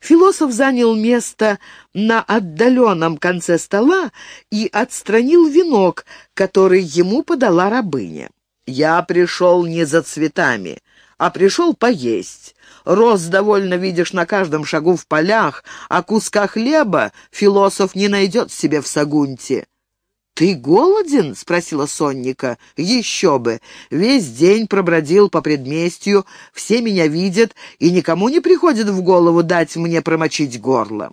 Философ занял место на отдаленном конце стола и отстранил венок, который ему подала рабыня. «Я пришел не за цветами, а пришел поесть. Роз довольно видишь на каждом шагу в полях, а куска хлеба философ не найдет себе в Сагунте». «Ты голоден?» — спросила Сонника. «Еще бы! Весь день пробродил по предместью, все меня видят, и никому не приходит в голову дать мне промочить горло».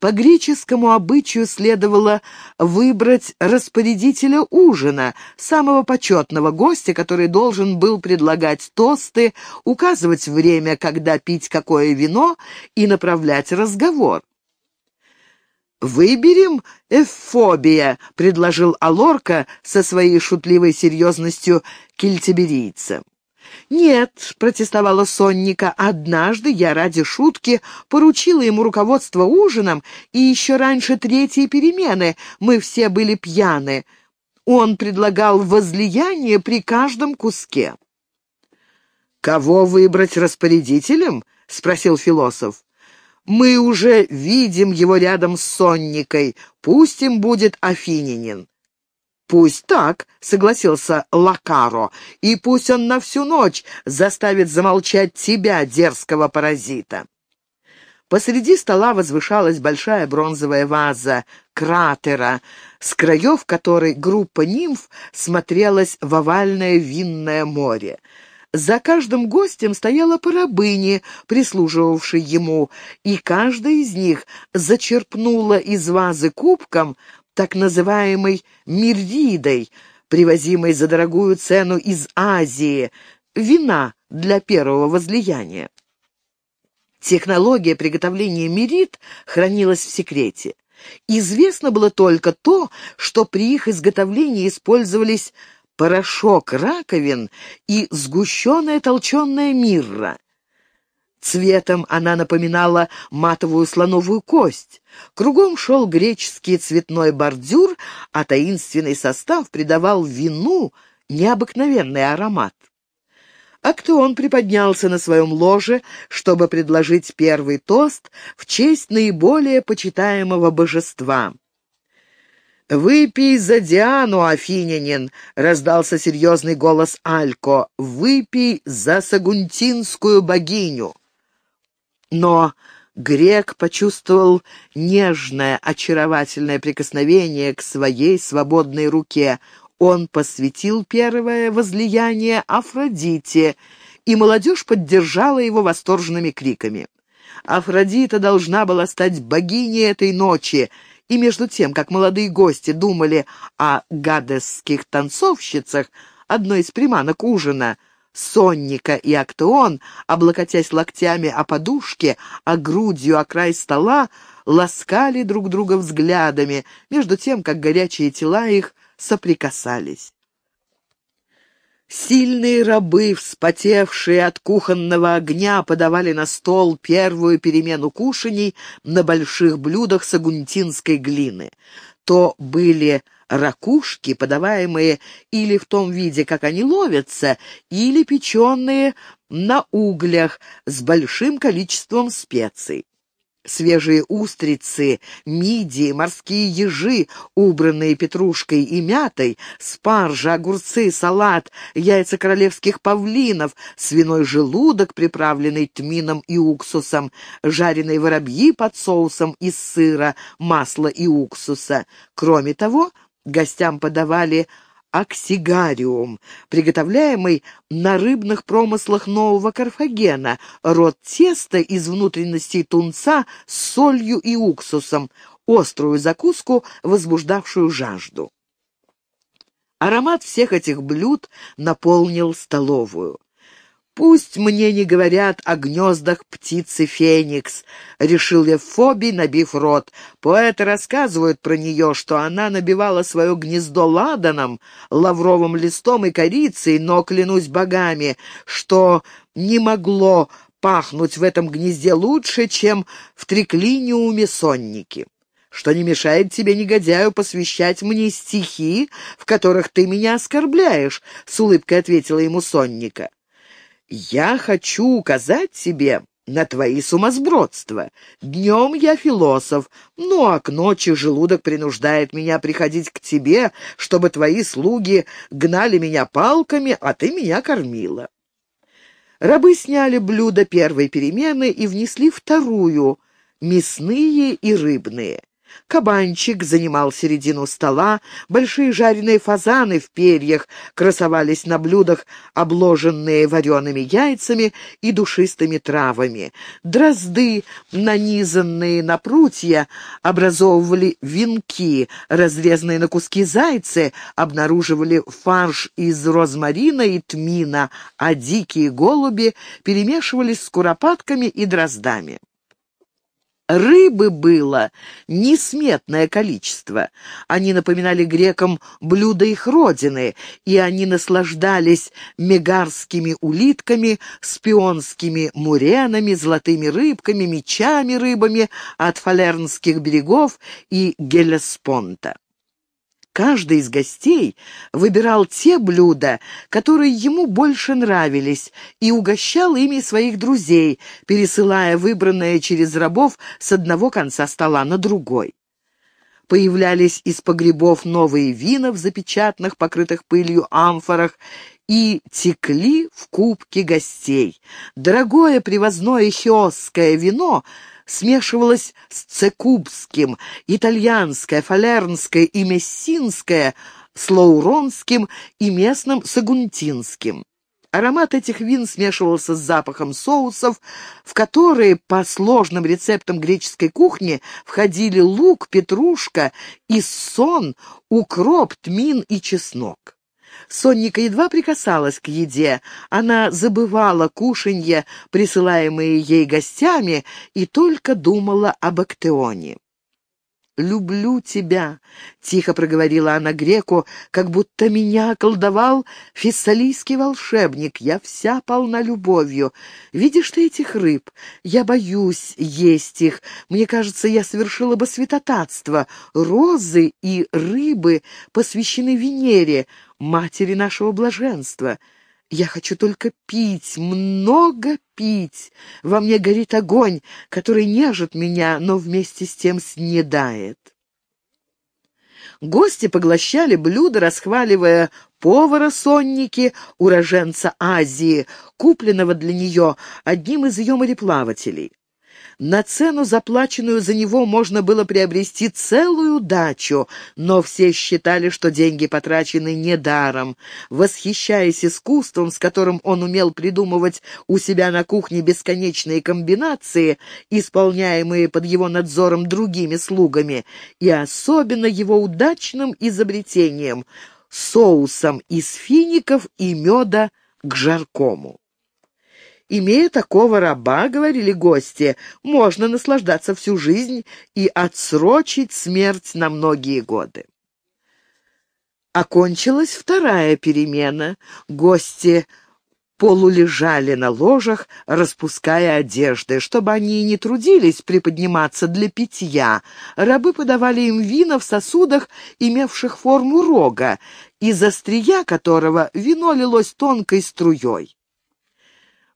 По греческому обычаю следовало выбрать распорядителя ужина, самого почетного гостя, который должен был предлагать тосты, указывать время, когда пить какое вино и направлять разговор. «Выберем эфобия», — предложил Алорка со своей шутливой серьезностью кельтиберийца. «Нет», — протестовала Сонника, — «однажды я ради шутки поручила ему руководство ужином, и еще раньше третьей перемены мы все были пьяны. Он предлагал возлияние при каждом куске». «Кого выбрать распорядителем?» — спросил философ. Мы уже видим его рядом с Сонникой. Пусть им будет Афининин». «Пусть так», — согласился Лакаро, «и пусть он на всю ночь заставит замолчать тебя, дерзкого паразита». Посреди стола возвышалась большая бронзовая ваза кратера, с краев которой группа нимф смотрелась в овальное винное море. За каждым гостем стояла по рабыне, ему, и каждая из них зачерпнула из вазы кубком так называемой миридой, привозимой за дорогую цену из Азии, вина для первого возлияния. Технология приготовления мирид хранилась в секрете. Известно было только то, что при их изготовлении использовались порошок раковин и сгущенная толченая мирра. Цветом она напоминала матовую слоновую кость. Кругом шел греческий цветной бордюр, а таинственный состав придавал вину необыкновенный аромат. Актеон приподнялся на своем ложе, чтобы предложить первый тост в честь наиболее почитаемого божества. «Выпей за Диану, Афинянин!» — раздался серьезный голос Алько. «Выпей за сагунтинскую богиню!» Но грек почувствовал нежное, очаровательное прикосновение к своей свободной руке. Он посвятил первое возлияние Афродите, и молодежь поддержала его восторженными криками. Афродита должна была стать богиней этой ночи — и между тем, как молодые гости думали о гадесских танцовщицах, одной из приманок ужина, Сонника и Актеон, облокотясь локтями о подушке, а грудью о край стола, ласкали друг друга взглядами, между тем, как горячие тела их соприкасались. Сильные рабы, вспотевшие от кухонного огня, подавали на стол первую перемену кушаний на больших блюдах сагунтинской глины. То были ракушки, подаваемые или в том виде, как они ловятся, или печеные на углях с большим количеством специй. Свежие устрицы, мидии, морские ежи, убранные петрушкой и мятой, спаржа, огурцы, салат, яйца королевских павлинов, свиной желудок, приправленный тмином и уксусом, жареные воробьи под соусом из сыра, масла и уксуса. Кроме того, гостям подавали аксигариум, приготовляемый на рыбных промыслах Нового Карфагена, род теста из внутренностей тунца с солью и уксусом, острую закуску, возбуждавшую жажду. Аромат всех этих блюд наполнил столовую. «Пусть мне не говорят о гнездах птицы Феникс», — решил Евфобий, набив рот. Поэты рассказывают про нее, что она набивала свое гнездо ладаном, лавровым листом и корицей, но, клянусь богами, что не могло пахнуть в этом гнезде лучше, чем в триклиниуме сонники что не мешает тебе, негодяю, посвящать мне стихи, в которых ты меня оскорбляешь», — с улыбкой ответила ему Сонника. «Я хочу указать тебе, на твои сумасбродства. Днем я философ, ну к ночи желудок принуждает меня приходить к тебе, чтобы твои слуги гнали меня палками, а ты меня кормила. Рабы сняли блюда первой перемены и внесли вторую — мясные и рыбные. Кабанчик занимал середину стола, большие жареные фазаны в перьях красовались на блюдах, обложенные вареными яйцами и душистыми травами. Дрозды, нанизанные на прутья, образовывали венки, разрезанные на куски зайцы обнаруживали фарш из розмарина и тмина, а дикие голуби перемешивались с куропатками и дроздами. Рыбы было несметное количество. Они напоминали грекам блюда их родины, и они наслаждались мегарскими улитками, спионскими муренами, золотыми рыбками, мечами рыбами от фалернских берегов и Гелеспонта. Каждый из гостей выбирал те блюда, которые ему больше нравились, и угощал ими своих друзей, пересылая выбранное через рабов с одного конца стола на другой. Появлялись из погребов новые вина в запечатанных, покрытых пылью амфорах, и текли в кубки гостей. Дорогое привозное хиосское вино — смешивалось с цекубским, итальянское, фалернское и мессинское, с лауронским и местным сагунтинским. Аромат этих вин смешивался с запахом соусов, в которые по сложным рецептам греческой кухни входили лук, петрушка, иссон, укроп, тмин и чеснок. Сонника едва прикасалась к еде. Она забывала кушанье, присылаемые ей гостями, и только думала об Актеоне. «Люблю тебя», — тихо проговорила она греку, как будто меня колдовал фессалийский волшебник. «Я вся полна любовью. Видишь ты этих рыб? Я боюсь есть их. Мне кажется, я совершила бы святотатство. Розы и рыбы посвящены Венере, матери нашего блаженства». Я хочу только пить, много пить. Во мне горит огонь, который нежит меня, но вместе с тем снедает. Гости поглощали блюда, расхваливая повара Сонники, уроженца Азии, купленного для нее одним из ее мореплавателей. На цену, заплаченную за него, можно было приобрести целую дачу, но все считали, что деньги потрачены недаром. Восхищаясь искусством, с которым он умел придумывать у себя на кухне бесконечные комбинации, исполняемые под его надзором другими слугами, и особенно его удачным изобретением — соусом из фиников и меда к жаркому. Имея такого раба, говорили гости, можно наслаждаться всю жизнь и отсрочить смерть на многие годы. Окончилась вторая перемена. Гости полулежали на ложах, распуская одежды. Чтобы они не трудились приподниматься для питья, рабы подавали им вина в сосудах, имевших форму рога, из острия которого вино лилось тонкой струей.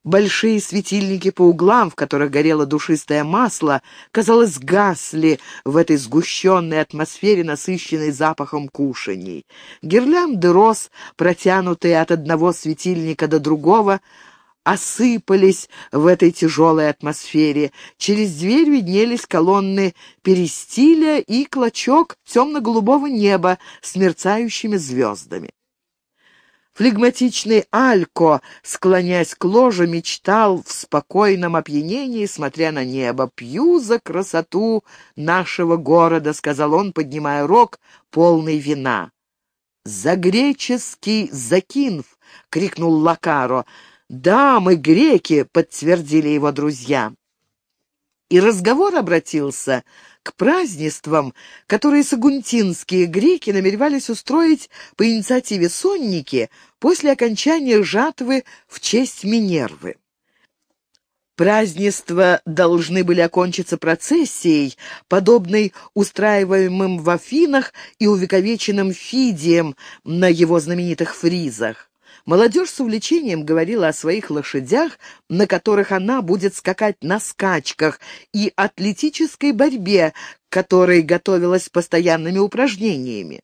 Большие светильники по углам, в которых горело душистое масло, казалось, гасли в этой сгущенной атмосфере, насыщенной запахом кушаний. Гирлянды роз, протянутые от одного светильника до другого, осыпались в этой тяжелой атмосфере. Через дверь виднелись колонны перистиля и клочок темно-голубого неба с мерцающими звездами. Флегматичный Алько, склонясь к ложе, мечтал в спокойном опьянении, смотря на небо. «Пью за красоту нашего города», — сказал он, поднимая рог, полный вина. «За греческий Закинф!» — крикнул Лакаро. «Да, мы греки!» — подтвердили его друзья. И разговор обратился к празднествам, которые сагунтинские греки намеревались устроить по инициативе сонники после окончания жатвы в честь Минервы. Празднества должны были окончиться процессией, подобной устраиваемым в Афинах и увековеченным Фидием на его знаменитых фризах. Молодежь с увлечением говорила о своих лошадях, на которых она будет скакать на скачках, и атлетической борьбе, которой готовилась постоянными упражнениями.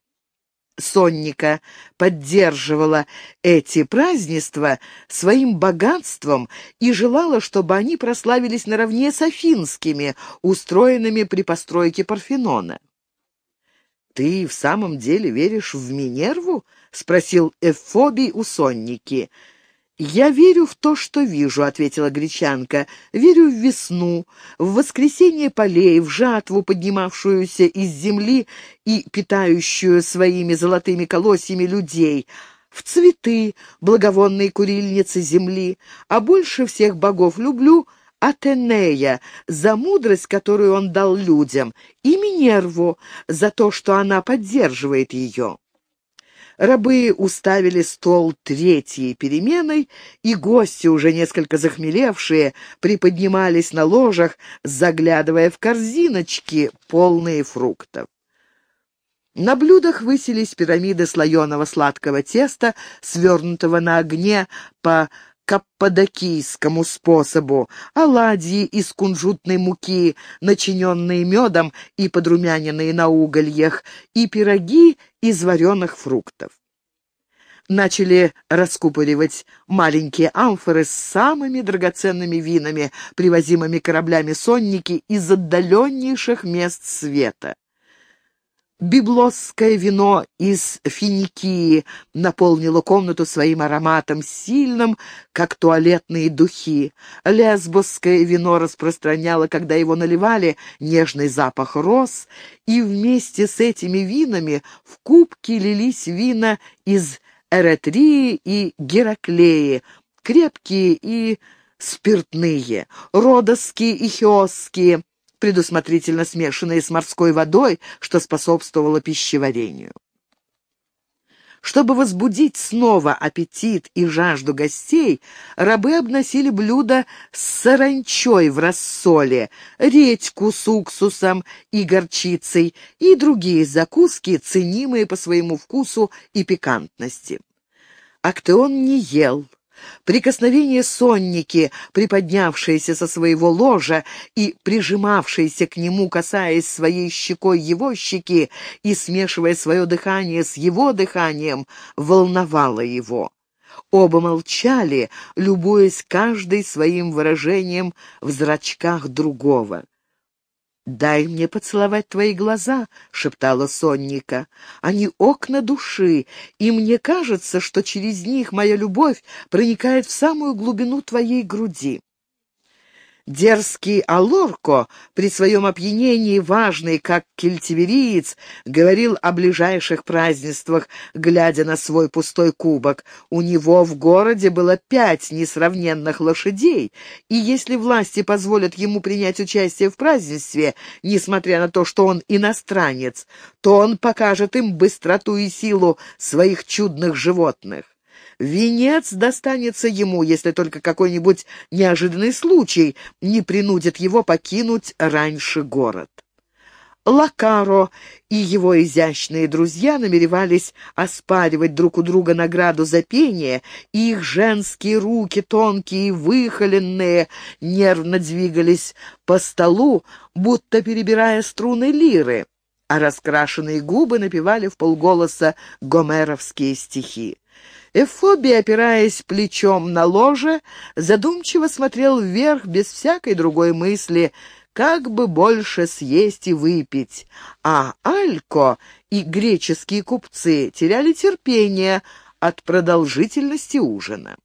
Сонника поддерживала эти празднества своим богатством и желала, чтобы они прославились наравне с афинскими, устроенными при постройке Парфенона. «Ты в самом деле веришь в Минерву?» — спросил Эфобий у Сонники. «Я верю в то, что вижу», — ответила гречанка. «Верю в весну, в воскресенье полей, в жатву, поднимавшуюся из земли и питающую своими золотыми колосьями людей, в цветы, благовонные курильницы земли, а больше всех богов люблю — Атенея за мудрость, которую он дал людям, и Минерву за то, что она поддерживает ее. Рабы уставили стол третьей переменой, и гости, уже несколько захмелевшие, приподнимались на ложах, заглядывая в корзиночки, полные фруктов. На блюдах высились пирамиды слоеного сладкого теста, свернутого на огне по каппадокийскому способу, оладьи из кунжутной муки, начиненные медом и подрумяненные на угольях, и пироги из вареных фруктов. Начали раскупоривать маленькие амфоры с самыми драгоценными винами, привозимыми кораблями сонники из отдаленнейших мест света. Библосское вино из Финикии наполнило комнату своим ароматом, сильным, как туалетные духи. Лесбосское вино распространяло, когда его наливали, нежный запах роз, и вместе с этими винами в кубки лились вина из Эретрии и Гераклеи, крепкие и спиртные, родосские и хиосские, предусмотрительно смешанные с морской водой, что способствовало пищеварению. Чтобы возбудить снова аппетит и жажду гостей, рабы обносили блюда с саранчой в рассоле, редьку с уксусом и горчицей и другие закуски, ценимые по своему вкусу и пикантности. Актеон не ел, Прикосновение сонники, приподнявшееся со своего ложа и прижимавшееся к нему, касаясь своей щекой его щеки и смешивая свое дыхание с его дыханием, волновало его. Оба молчали, любуясь каждый своим выражением в зрачках другого. «Дай мне поцеловать твои глаза», — шептала Сонника. «Они окна души, и мне кажется, что через них моя любовь проникает в самую глубину твоей груди». Дерзкий Алорко, при своем опьянении важный, как кельтивериец, говорил о ближайших празднествах, глядя на свой пустой кубок. У него в городе было пять несравненных лошадей, и если власти позволят ему принять участие в празднестве, несмотря на то, что он иностранец, то он покажет им быстроту и силу своих чудных животных. Венец достанется ему, если только какой-нибудь неожиданный случай не принудит его покинуть раньше город. Лакаро и его изящные друзья намеревались оспаривать друг у друга награду за пение, и их женские руки, тонкие и выхоленные, нервно двигались по столу, будто перебирая струны лиры, а раскрашенные губы напевали в полголоса гомеровские стихи. Эфоби, опираясь плечом на ложе, задумчиво смотрел вверх без всякой другой мысли, как бы больше съесть и выпить, а Алько и греческие купцы теряли терпение от продолжительности ужина.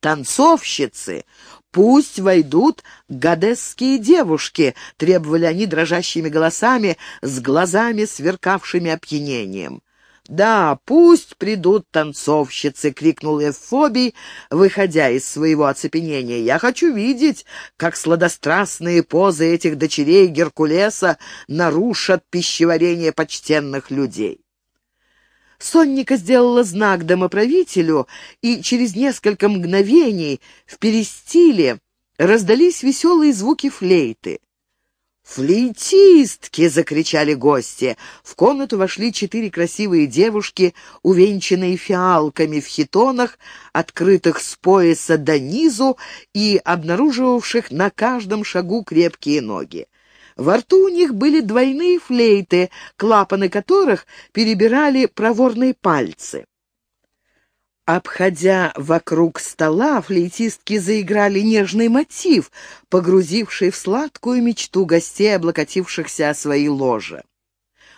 «Танцовщицы! Пусть войдут гадесские девушки!» — требовали они дрожащими голосами, с глазами, сверкавшими опьянением. «Да, пусть придут танцовщицы!» — крикнул Эфобий, выходя из своего оцепенения. «Я хочу видеть, как сладострастные позы этих дочерей Геркулеса нарушат пищеварение почтенных людей». Сонника сделала знак домоправителю, и через несколько мгновений в перестиле раздались веселые звуки флейты. «Флейтистки!» — закричали гости. В комнату вошли четыре красивые девушки, увенчанные фиалками в хитонах, открытых с пояса до низу и обнаруживавших на каждом шагу крепкие ноги. Во рту у них были двойные флейты, клапаны которых перебирали проворные пальцы. Обходя вокруг стола, флейтистки заиграли нежный мотив, погрузивший в сладкую мечту гостей, облокотившихся о свои ложа.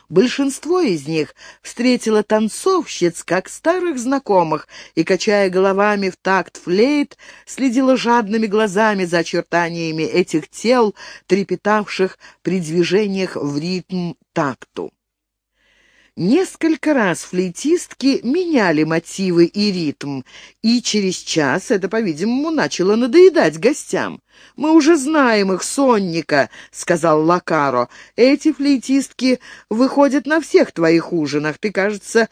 Большинство из них встретило танцовщиц как старых знакомых и, качая головами в такт флейт, следило жадными глазами за очертаниями этих тел, трепетавших при движениях в ритм такту. Несколько раз флейтистки меняли мотивы и ритм, и через час это, по-видимому, начало надоедать гостям. «Мы уже знаем их, сонника», — сказал Лакаро. «Эти флейтистки выходят на всех твоих ужинах. Ты, кажется,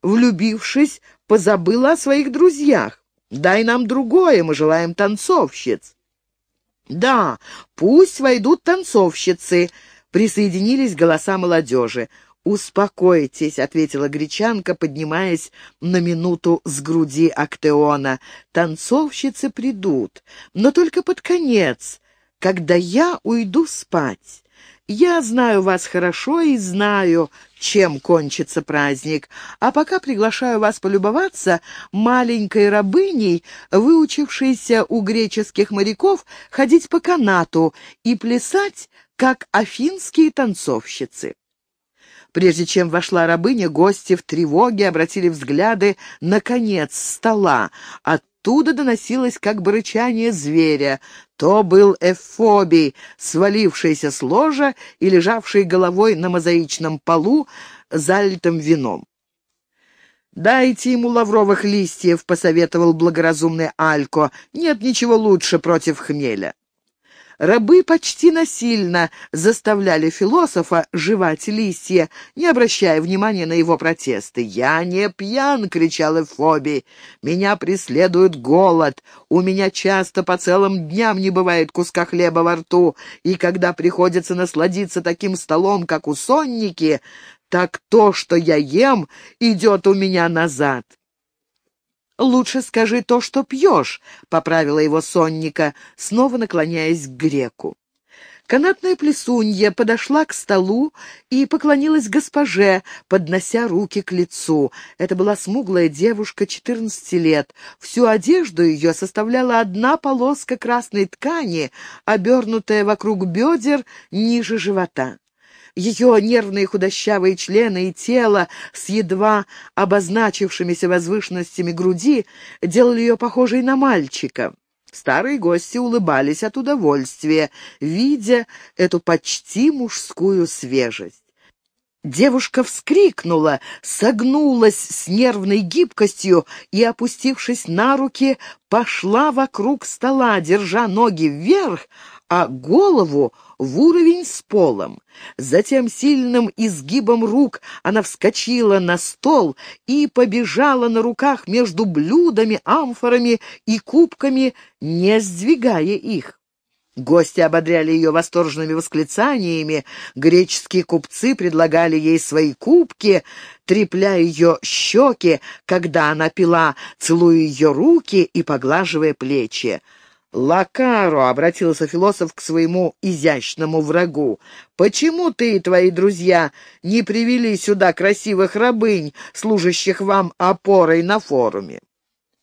влюбившись, позабыла о своих друзьях. Дай нам другое, мы желаем танцовщиц». «Да, пусть войдут танцовщицы», — присоединились голоса молодежи. «Успокойтесь», — ответила гречанка, поднимаясь на минуту с груди Актеона. «Танцовщицы придут, но только под конец, когда я уйду спать. Я знаю вас хорошо и знаю, чем кончится праздник, а пока приглашаю вас полюбоваться маленькой рабыней, выучившейся у греческих моряков ходить по канату и плясать, как афинские танцовщицы». Прежде чем вошла рабыня, гости в тревоге обратили взгляды на конец стола. Оттуда доносилось как бы рычание зверя. То был Эфобий, свалившийся с ложа и лежавший головой на мозаичном полу, залитым вином. «Дайте ему лавровых листьев», — посоветовал благоразумный Алько. «Нет ничего лучше против хмеля». Рабы почти насильно заставляли философа жевать листья, не обращая внимания на его протесты. «Я не пьян!» — кричал Эфоби. «Меня преследует голод. У меня часто по целым дням не бывает куска хлеба во рту, и когда приходится насладиться таким столом, как у сонники, так то, что я ем, идет у меня назад». «Лучше скажи то, что пьешь», — поправила его сонника, снова наклоняясь к греку. Канатная плесунья подошла к столу и поклонилась госпоже, поднося руки к лицу. Это была смуглая девушка, четырнадцати лет. Всю одежду ее составляла одна полоска красной ткани, обернутая вокруг бедер ниже живота. Ее нервные худощавые члены и тело с едва обозначившимися возвышенностями груди делали ее похожей на мальчика. Старые гости улыбались от удовольствия, видя эту почти мужскую свежесть. Девушка вскрикнула, согнулась с нервной гибкостью и, опустившись на руки, пошла вокруг стола, держа ноги вверх, а голову в уровень с полом. Затем сильным изгибом рук она вскочила на стол и побежала на руках между блюдами, амфорами и кубками, не сдвигая их. Гости ободряли ее восторженными восклицаниями, греческие купцы предлагали ей свои кубки, трепляя ее щеки, когда она пила, целуя ее руки и поглаживая плечи. «Лакаро», — обратился философ к своему изящному врагу, — «почему ты и твои друзья не привели сюда красивых рабынь, служащих вам опорой на форуме?»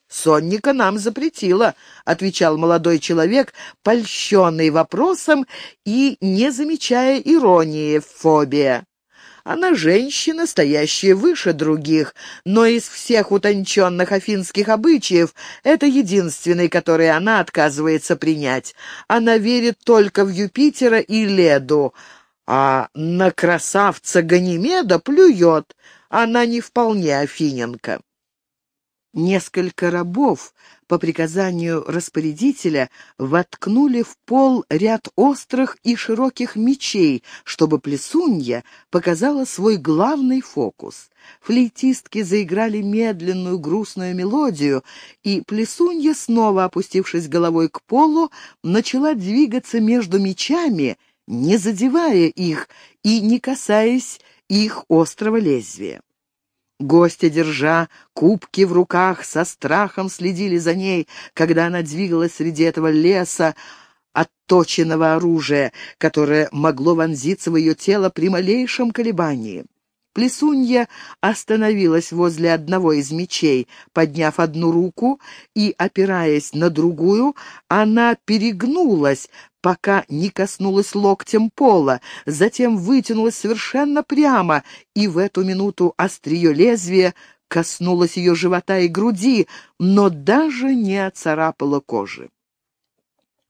«Сонника нам запретила», — отвечал молодой человек, польщенный вопросом и не замечая иронии в фобия. Она женщина, стоящая выше других, но из всех утонченных афинских обычаев это единственный, который она отказывается принять. Она верит только в Юпитера и Леду, а на красавца Ганимеда плюет. Она не вполне афиненка. Несколько рабов по приказанию распорядителя воткнули в пол ряд острых и широких мечей, чтобы плесунья показала свой главный фокус. Флейтистки заиграли медленную грустную мелодию, и плесунья, снова опустившись головой к полу, начала двигаться между мечами не задевая их и не касаясь их острого лезвия. Гости, держа кубки в руках, со страхом следили за ней, когда она двигалась среди этого леса, отточенного оружия, которое могло вонзиться в ее тело при малейшем колебании. Плесунья остановилась возле одного из мечей, подняв одну руку, и, опираясь на другую, она перегнулась, пока не коснулась локтем пола, затем вытянулась совершенно прямо, и в эту минуту острие лезвия коснулось ее живота и груди, но даже не оцарапало кожи.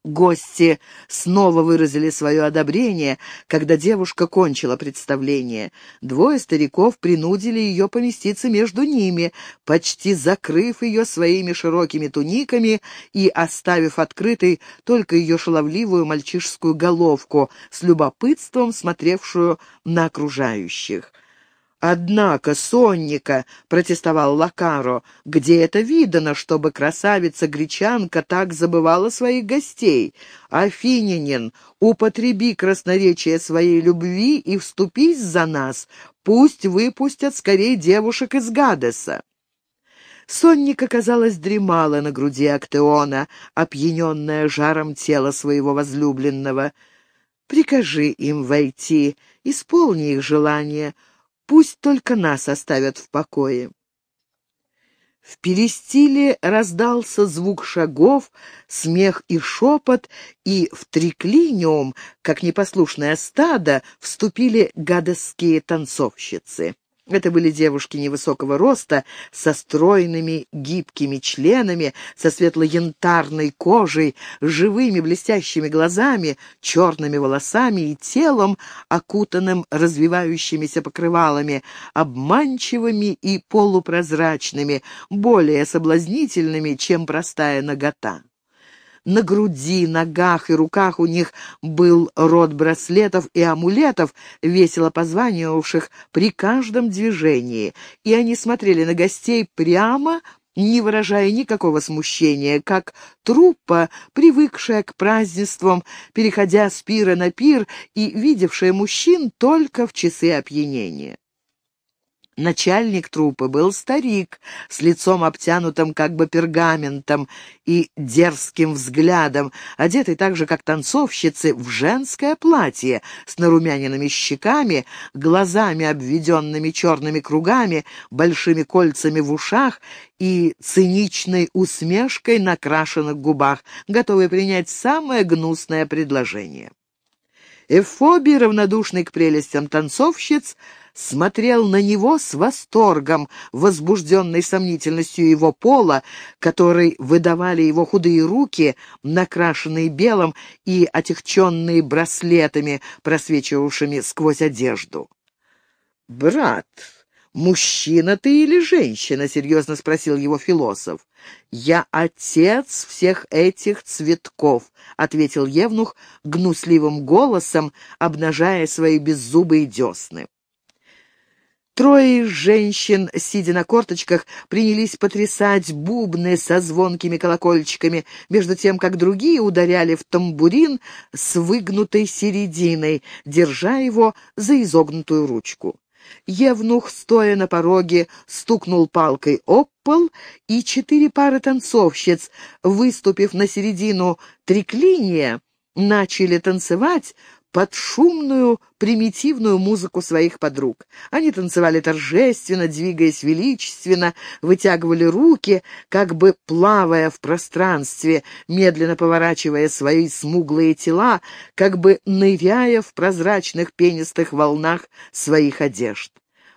Гости снова выразили свое одобрение, когда девушка кончила представление. Двое стариков принудили ее поместиться между ними, почти закрыв ее своими широкими туниками и оставив открытой только ее шаловливую мальчишескую головку, с любопытством смотревшую на окружающих. «Однако, Сонника», — протестовал Лакаро, — «где это видано, чтобы красавица-гречанка так забывала своих гостей? Афининин, употреби красноречие своей любви и вступись за нас, пусть выпустят скорее девушек из Гадеса». Сонника, казалось, дремала на груди Актеона, опьяненная жаром тела своего возлюбленного. «Прикажи им войти, исполни их желание», Пусть только нас оставят в покое. В перестиле раздался звук шагов, смех и шепот, и в триклиниум, как непослушное стадо, вступили гадосские танцовщицы. Это были девушки невысокого роста, со стройными гибкими членами, со светло-янтарной кожей, живыми блестящими глазами, черными волосами и телом, окутанным развивающимися покрывалами, обманчивыми и полупрозрачными, более соблазнительными, чем простая нагота. На груди, ногах и руках у них был род браслетов и амулетов, весело позванивавших при каждом движении, и они смотрели на гостей прямо, не выражая никакого смущения, как труппа, привыкшая к празднествам, переходя с пира на пир и видевшая мужчин только в часы опьянения. Начальник трупы был старик, с лицом обтянутым как бы пергаментом и дерзким взглядом, одетый так же, как танцовщицы, в женское платье, с нарумяненными щеками, глазами, обведенными черными кругами, большими кольцами в ушах и циничной усмешкой на крашенных губах, готовый принять самое гнусное предложение. Эфоби, равнодушный к прелестям танцовщиц, смотрел на него с восторгом, возбужденной сомнительностью его пола, который выдавали его худые руки, накрашенные белым и отягченные браслетами, просвечивавшими сквозь одежду. «Брат, мужчина ты или женщина?» — серьезно спросил его философ. «Я отец всех этих цветков», — ответил Евнух гнусливым голосом, обнажая свои беззубые десны. Трое женщин, сидя на корточках, принялись потрясать бубны со звонкими колокольчиками, между тем, как другие ударяли в тамбурин с выгнутой серединой, держа его за изогнутую ручку. Евнух, стоя на пороге, стукнул палкой об пол, и четыре пары танцовщиц, выступив на середину триклиния, начали танцевать, под шумную, примитивную музыку своих подруг. Они танцевали торжественно, двигаясь величественно, вытягивали руки, как бы плавая в пространстве, медленно поворачивая свои смуглые тела, как бы ныряя в прозрачных пенистых волнах своих одежд.